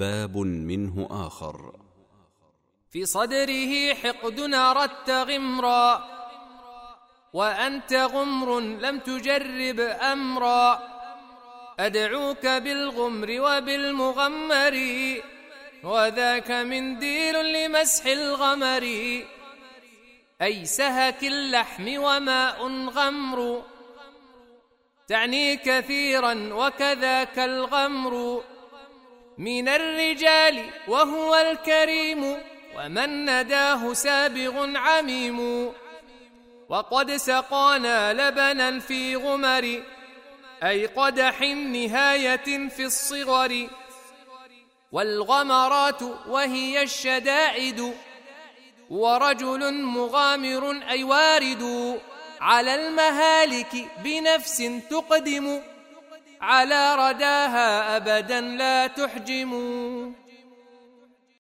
باب منه آخر. في صدره حقد أردت غمرا وأنت غمر لم تجرب أمرا. أدعوك بالغمر وبالمغمر وذاك منديل لمسح الغمر. أي سهك اللحم وماء غمر تعني كثيرا وكذاك الغمر. من الرجال وهو الكريم ومن نداه سابغ عميم. وقد سقانا لبنا في غمر أي قدح نهاية في الصغر. والغمرات وهي الشدائد ورجل مغامر أي وارد. على المهالك بنفس تقدم. على رداها أبدا لا تحجم